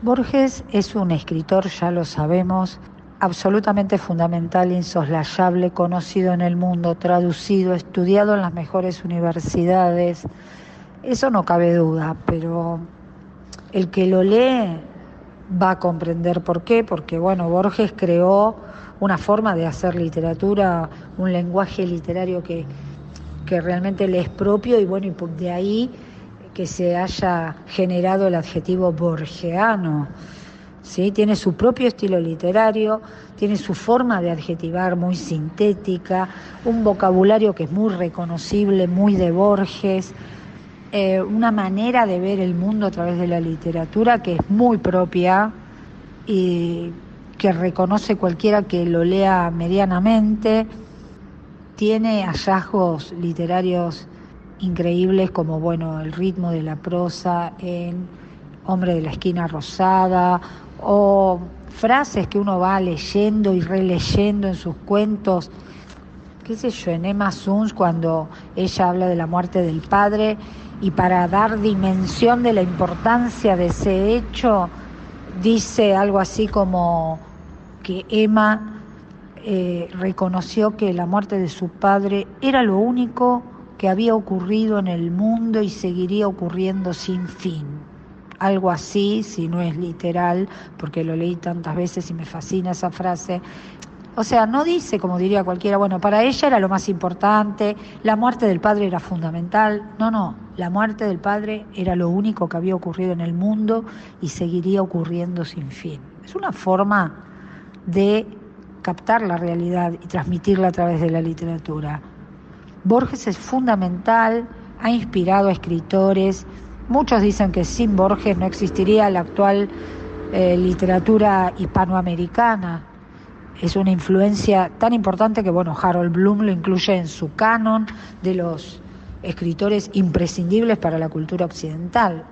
Borges es un escritor, ya lo sabemos, absolutamente fundamental, insoslayable, conocido en el mundo, traducido, estudiado en las mejores universidades. Eso no cabe duda, pero el que lo lee va a comprender por qué, porque bueno, Borges creó una forma de hacer literatura, un lenguaje literario que, que realmente le es propio y bueno, y de ahí que se haya generado el adjetivo borgiano. ¿sí? Tiene su propio estilo literario, tiene su forma de adjetivar muy sintética, un vocabulario que es muy reconocible, muy de Borges, eh, una manera de ver el mundo a través de la literatura que es muy propia y que reconoce cualquiera que lo lea medianamente. Tiene hallazgos literarios increíbles como bueno el ritmo de la prosa en Hombre de la esquina rosada o frases que uno va leyendo y releyendo en sus cuentos. Qué sé yo, en Emma Suns cuando ella habla de la muerte del padre y para dar dimensión de la importancia de ese hecho dice algo así como que Emma eh, reconoció que la muerte de su padre era lo único que había ocurrido en el mundo y seguiría ocurriendo sin fin. Algo así, si no es literal, porque lo leí tantas veces y me fascina esa frase. O sea, no dice, como diría cualquiera, bueno, para ella era lo más importante, la muerte del padre era fundamental. No, no, la muerte del padre era lo único que había ocurrido en el mundo y seguiría ocurriendo sin fin. Es una forma de captar la realidad y transmitirla a través de la literatura. Borges es fundamental, ha inspirado a escritores. Muchos dicen que sin Borges no existiría la actual eh, literatura hispanoamericana. Es una influencia tan importante que, bueno, Harold Bloom lo incluye en su canon de los escritores imprescindibles para la cultura occidental.